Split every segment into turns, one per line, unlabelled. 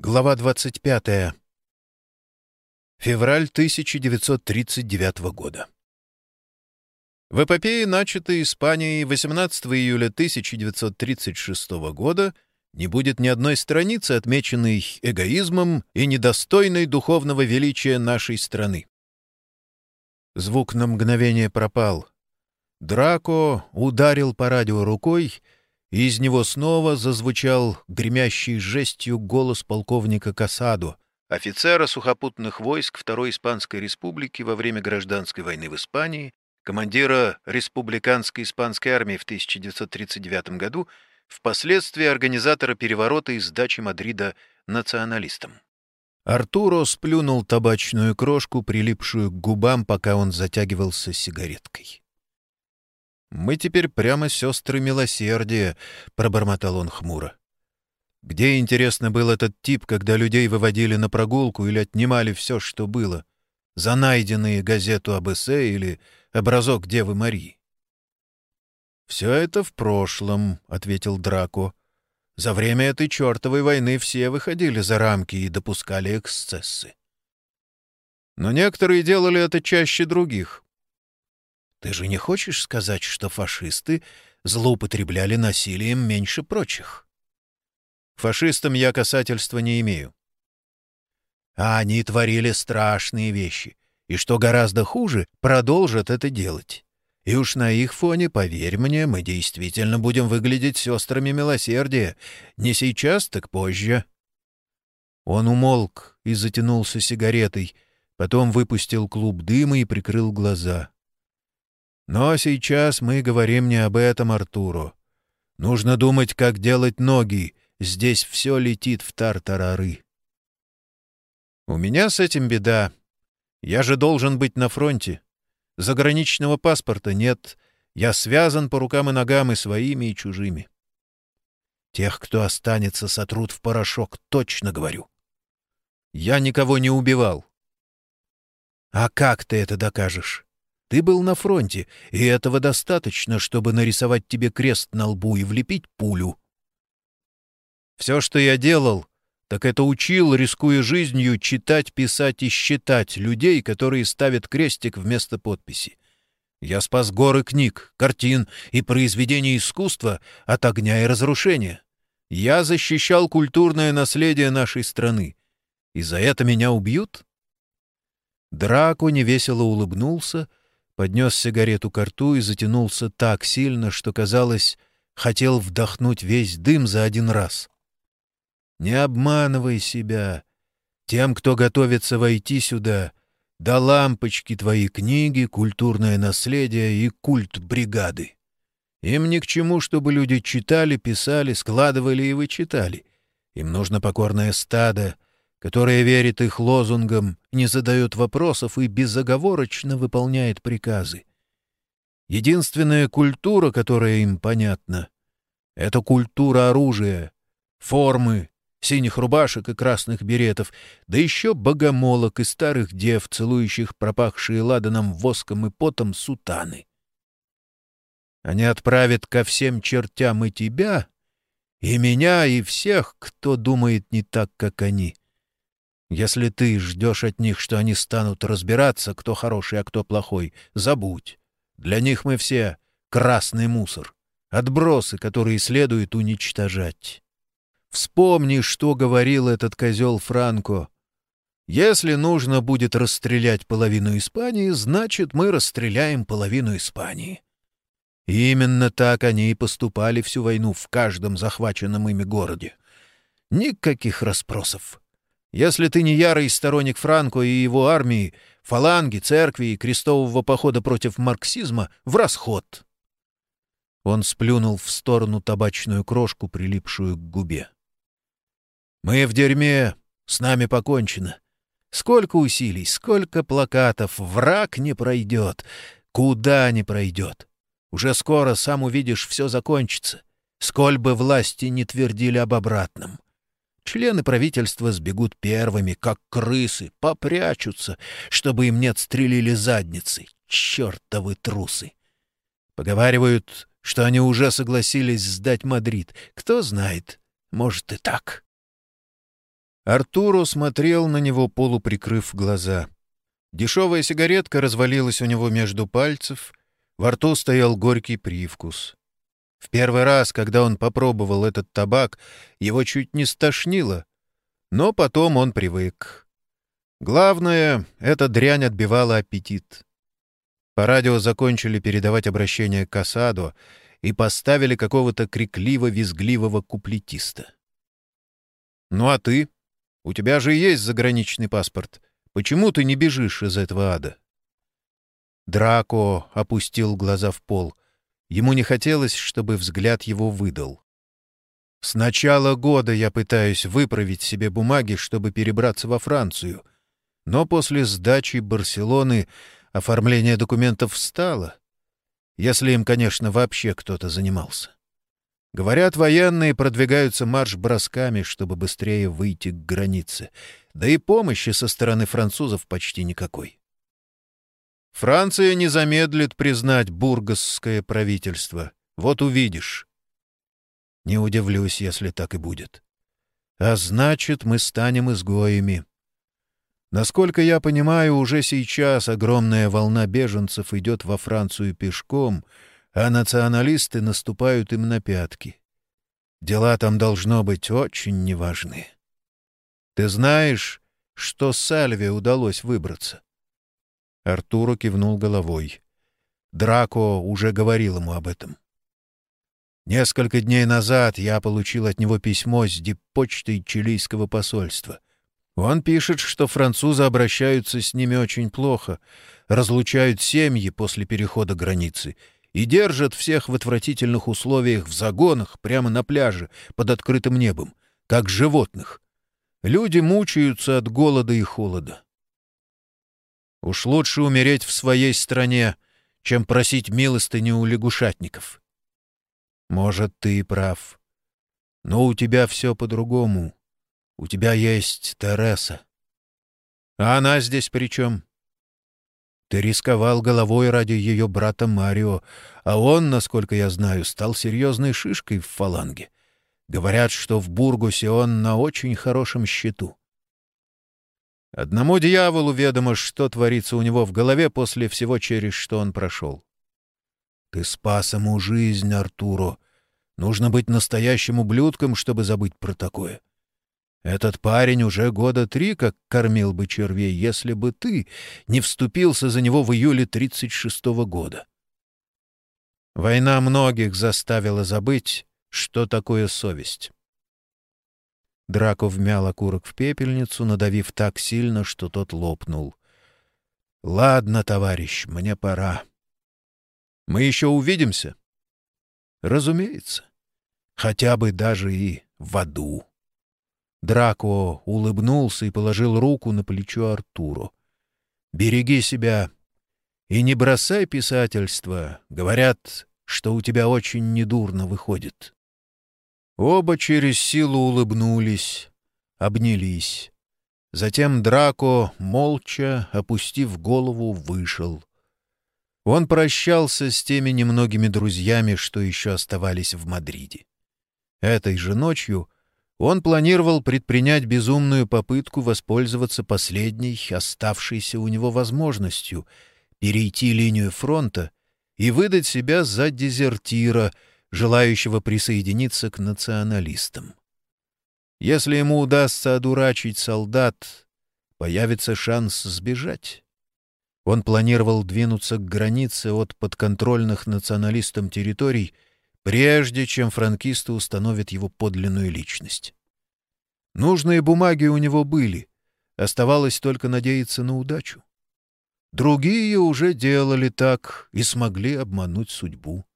Глава 25. Февраль 1939 года. В эпопее, начатой Испанией 18 июля 1936 года, не будет ни одной страницы, отмеченной эгоизмом и недостойной духовного величия нашей страны. Звук на мгновение пропал. Драко ударил по радио рукой — и из него снова зазвучал гремящий жестью голос полковника Касадо, офицера сухопутных войск Второй Испанской Республики во время гражданской войны в Испании, командира республиканской испанской армии в 1939 году, впоследствии организатора переворота и сдачи Мадрида националистам. Артуро сплюнул табачную крошку, прилипшую к губам, пока он затягивался сигареткой. «Мы теперь прямо сестры милосердия», — пробормотал он хмуро. «Где, интересно, был этот тип, когда людей выводили на прогулку или отнимали все, что было? За найденные газету об эссе или образок Девы Марии?» «Все это в прошлом», — ответил Драко. «За время этой чертовой войны все выходили за рамки и допускали эксцессы. Но некоторые делали это чаще других. Ты же не хочешь сказать, что фашисты злоупотребляли насилием меньше прочих? Фашистам я касательства не имею. А они творили страшные вещи, и, что гораздо хуже, продолжат это делать. И уж на их фоне, поверь мне, мы действительно будем выглядеть сестрами милосердия. Не сейчас, так позже. Он умолк и затянулся сигаретой, потом выпустил клуб дыма и прикрыл глаза. Но сейчас мы говорим не об этом, Артуру. Нужно думать, как делать ноги. Здесь все летит в тартарары. У меня с этим беда. Я же должен быть на фронте. Заграничного паспорта нет. Я связан по рукам и ногам и своими, и чужими. Тех, кто останется, сотрут в порошок, точно говорю. Я никого не убивал. А как ты это докажешь? Ты был на фронте, и этого достаточно, чтобы нарисовать тебе крест на лбу и влепить пулю. Все, что я делал, так это учил, рискуя жизнью, читать, писать и считать людей, которые ставят крестик вместо подписи. Я спас горы книг, картин и произведений искусства от огня и разрушения. Я защищал культурное наследие нашей страны. И за это меня убьют? Драко невесело улыбнулся, поднес сигарету к рту и затянулся так сильно, что, казалось, хотел вдохнуть весь дым за один раз. «Не обманывай себя. Тем, кто готовится войти сюда, до лампочки твои книги, культурное наследие и культ бригады. Им ни к чему, чтобы люди читали, писали, складывали и вычитали. Им нужно покорное стадо — которая верит их лозунгам, не задает вопросов и безоговорочно выполняет приказы. Единственная культура, которая им понятна, — это культура оружия, формы, синих рубашек и красных беретов, да еще богомолок и старых дев, целующих пропахшие ладаном воском и потом сутаны. Они отправят ко всем чертям и тебя, и меня, и всех, кто думает не так, как они. Если ты ждешь от них, что они станут разбираться, кто хороший, а кто плохой, забудь. Для них мы все красный мусор, отбросы, которые следует уничтожать. Вспомни, что говорил этот козел Франко. Если нужно будет расстрелять половину Испании, значит, мы расстреляем половину Испании. И именно так они и поступали всю войну в каждом захваченном ими городе. Никаких расспросов. Если ты не ярый сторонник Франко и его армии, фаланги, церкви и крестового похода против марксизма, в расход. Он сплюнул в сторону табачную крошку, прилипшую к губе. «Мы в дерьме, с нами покончено. Сколько усилий, сколько плакатов, враг не пройдет, куда не пройдет. Уже скоро, сам увидишь, все закончится. Сколь бы власти не твердили об обратном. Члены правительства сбегут первыми, как крысы, попрячутся, чтобы им не отстрелили задницы. Чертовы трусы! Поговаривают, что они уже согласились сдать Мадрид. Кто знает, может и так. Артуро смотрел на него, полуприкрыв глаза. Дешевая сигаретка развалилась у него между пальцев, во рту стоял горький привкус. В первый раз, когда он попробовал этот табак, его чуть не стошнило, но потом он привык. Главное, эта дрянь отбивала аппетит. По радио закончили передавать обращение к осаду и поставили какого-то крикливо-визгливого куплетиста. «Ну а ты?» У тебя же есть заграничный паспорт. Почему ты не бежишь из этого ада?» Драко опустил глаза в пол. Ему не хотелось, чтобы взгляд его выдал. «С начала года я пытаюсь выправить себе бумаги, чтобы перебраться во Францию. Но после сдачи Барселоны оформление документов встало, если им, конечно, вообще кто-то занимался. Говорят, военные продвигаются марш-бросками, чтобы быстрее выйти к границе. Да и помощи со стороны французов почти никакой. Франция не замедлит признать бургасское правительство. Вот увидишь. Не удивлюсь, если так и будет. А значит, мы станем изгоями. Насколько я понимаю, уже сейчас огромная волна беженцев идет во Францию пешком — а националисты наступают им на пятки. Дела там должно быть очень неважны. Ты знаешь, что Сальве удалось выбраться?» Артуру кивнул головой. Драко уже говорил ему об этом. Несколько дней назад я получил от него письмо с диппочтой чилийского посольства. Он пишет, что французы обращаются с ними очень плохо, разлучают семьи после перехода границы — и держат всех в отвратительных условиях в загонах прямо на пляже под открытым небом, как животных. Люди мучаются от голода и холода. Уж лучше умереть в своей стране, чем просить милостыни у лягушатников. Может, ты и прав. Но у тебя все по-другому. У тебя есть Тереса. А она здесь при чем? Ты рисковал головой ради ее брата Марио, а он, насколько я знаю, стал серьезной шишкой в фаланге. Говорят, что в Бургусе он на очень хорошем счету. Одному дьяволу ведомо, что творится у него в голове после всего, через что он прошел. Ты спас ему жизнь, Артуро. Нужно быть настоящим ублюдком, чтобы забыть про такое. Этот парень уже года три как кормил бы червей, если бы ты не вступился за него в июле 36-го года. Война многих заставила забыть, что такое совесть. Драко вмял окурок в пепельницу, надавив так сильно, что тот лопнул. — Ладно, товарищ, мне пора. — Мы еще увидимся? — Разумеется. Хотя бы даже и в аду. Драко улыбнулся и положил руку на плечо Артуру. «Береги себя и не бросай писательство. Говорят, что у тебя очень недурно выходит». Оба через силу улыбнулись, обнялись. Затем Драко, молча, опустив голову, вышел. Он прощался с теми немногими друзьями, что еще оставались в Мадриде. Этой же ночью — он планировал предпринять безумную попытку воспользоваться последней, оставшейся у него возможностью, перейти линию фронта и выдать себя за дезертира, желающего присоединиться к националистам. Если ему удастся одурачить солдат, появится шанс сбежать. Он планировал двинуться к границе от подконтрольных националистам территорий — прежде чем франкисты установят его подлинную личность. Нужные бумаги у него были, оставалось только надеяться на удачу. Другие уже делали так и смогли обмануть судьбу.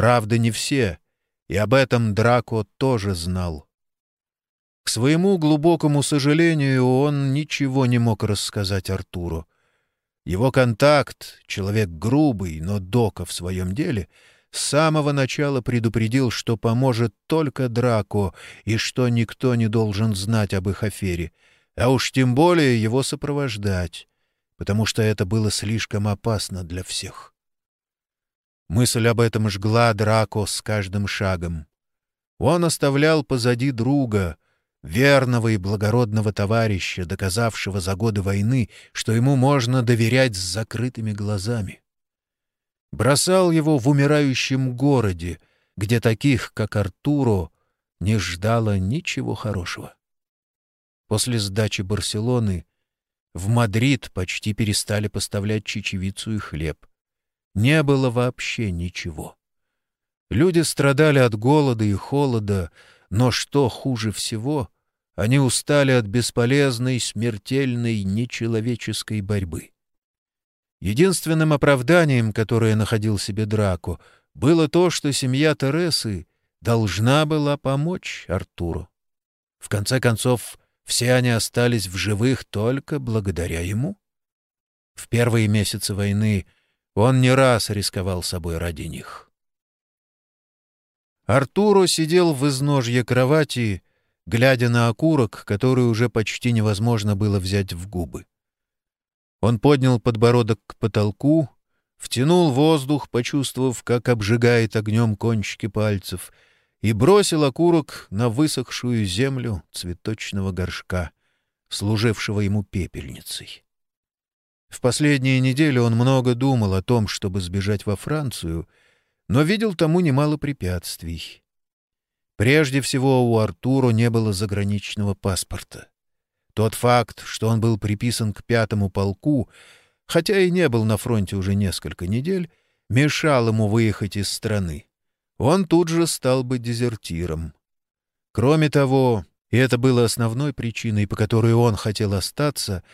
Правда, не все, и об этом Драко тоже знал. К своему глубокому сожалению, он ничего не мог рассказать Артуру. Его контакт, человек грубый, но дока в своем деле — с самого начала предупредил, что поможет только Драко и что никто не должен знать об их афере, а уж тем более его сопровождать, потому что это было слишком опасно для всех. Мысль об этом жгла Драко с каждым шагом. Он оставлял позади друга, верного и благородного товарища, доказавшего за годы войны, что ему можно доверять с закрытыми глазами. Бросал его в умирающем городе, где таких, как Артуро, не ждало ничего хорошего. После сдачи Барселоны в Мадрид почти перестали поставлять чечевицу и хлеб. Не было вообще ничего. Люди страдали от голода и холода, но что хуже всего, они устали от бесполезной, смертельной, нечеловеческой борьбы. Единственным оправданием, которое находил себе Драко, было то, что семья Тересы должна была помочь Артуру. В конце концов, все они остались в живых только благодаря ему. В первые месяцы войны он не раз рисковал собой ради них. Артуро сидел в изножье кровати, глядя на окурок, который уже почти невозможно было взять в губы. Он поднял подбородок к потолку, втянул воздух, почувствовав, как обжигает огнем кончики пальцев — и бросил окурок на высохшую землю цветочного горшка, служившего ему пепельницей. В последние недели он много думал о том, чтобы сбежать во Францию, но видел тому немало препятствий. Прежде всего, у Артура не было заграничного паспорта. Тот факт, что он был приписан к пятому полку, хотя и не был на фронте уже несколько недель, мешал ему выехать из страны он тут же стал бы дезертиром. Кроме того, и это было основной причиной, по которой он хотел остаться,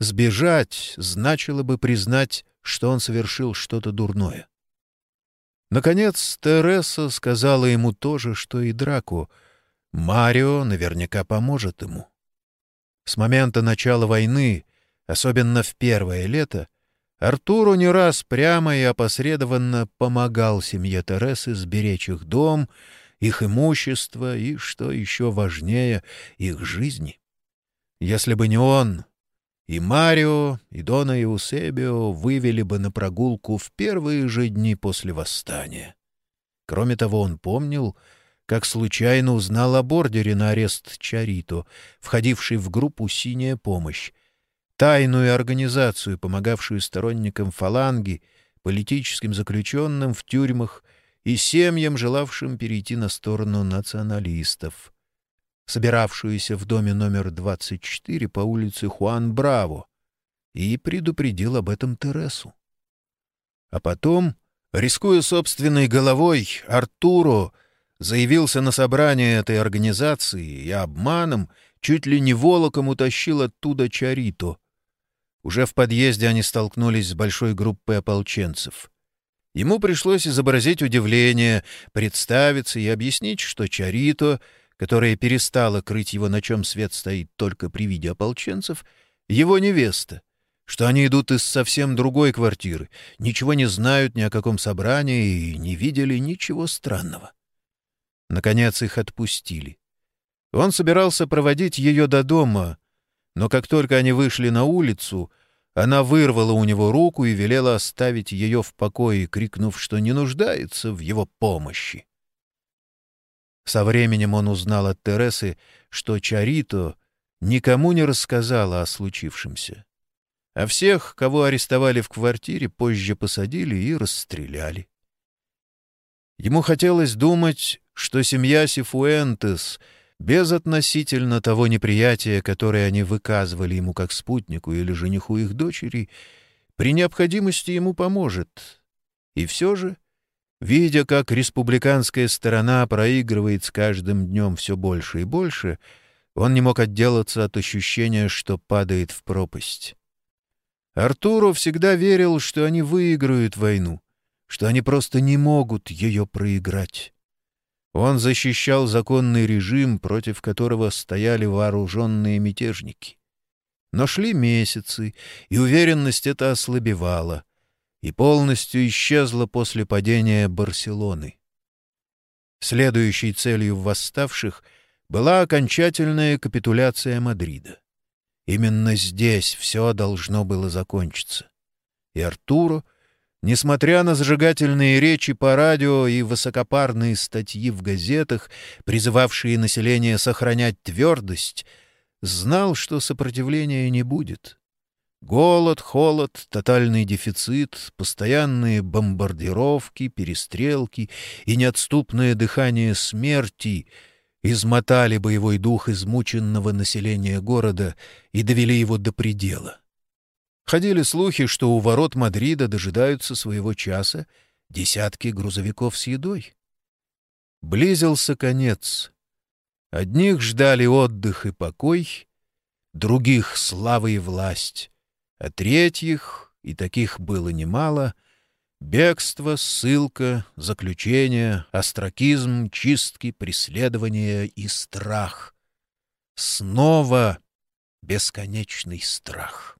сбежать значило бы признать, что он совершил что-то дурное. Наконец, Тереса сказала ему то же, что и Драку. Марио наверняка поможет ему. С момента начала войны, особенно в первое лето, Артуру не раз прямо и опосредованно помогал семье Тересы сберечь их дом, их имущество и, что еще важнее, их жизни. Если бы не он, и Марио, и Дона Иусебио вывели бы на прогулку в первые же дни после восстания. Кроме того, он помнил, как случайно узнал о бордере на арест Чарито, входивший в группу «Синяя помощь», тайную организацию, помогавшую сторонникам фаланги, политическим заключенным в тюрьмах и семьям, желавшим перейти на сторону националистов, собиравшуюся в доме номер 24 по улице Хуан Браво, и предупредил об этом Тересу. А потом, рискуя собственной головой, Артуро заявился на собрание этой организации и обманом чуть ли не волоком утащил оттуда Чарито — уже в подъезде они столкнулись с большой группой ополченцев. Ему пришлось изобразить удивление, представиться и объяснить, что Чарито, которая перестала крыть его, на чем свет стоит только при виде ополченцев, его невеста, что они идут из совсем другой квартиры, ничего не знают ни о каком собрании и не видели ничего странного. Наконец их отпустили. Он собирался проводить ее до дома, но как только они вышли на улицу, она вырвала у него руку и велела оставить ее в покое, крикнув, что не нуждается в его помощи. Со временем он узнал от Тересы, что Чарито никому не рассказала о случившемся. А всех, кого арестовали в квартире, позже посадили и расстреляли. Ему хотелось думать, что семья Сифуэнтес — без относительно того неприятия, которое они выказывали ему как спутнику или жениху их дочери, при необходимости ему поможет. И все же, видя, как республиканская сторона проигрывает с каждым днем все больше и больше, он не мог отделаться от ощущения, что падает в пропасть. Артуру всегда верил, что они выиграют войну, что они просто не могут ее проиграть. Он защищал законный режим, против которого стояли вооруженные мятежники. Но шли месяцы, и уверенность эта ослабевала, и полностью исчезла после падения Барселоны. Следующей целью восставших была окончательная капитуляция Мадрида. Именно здесь все должно было закончиться. И Артуро Несмотря на зажигательные речи по радио и высокопарные статьи в газетах, призывавшие население сохранять твердость, знал, что сопротивления не будет. Голод, холод, тотальный дефицит, постоянные бомбардировки, перестрелки и неотступное дыхание смерти измотали боевой дух измученного населения города и довели его до предела. Ходили слухи, что у ворот Мадрида дожидаются своего часа десятки грузовиков с едой. Близился конец. Одних ждали отдых и покой, других — слава и власть, а третьих, и таких было немало, бегство, ссылка, заключение, остракизм, чистки, преследование и страх. Снова бесконечный страх.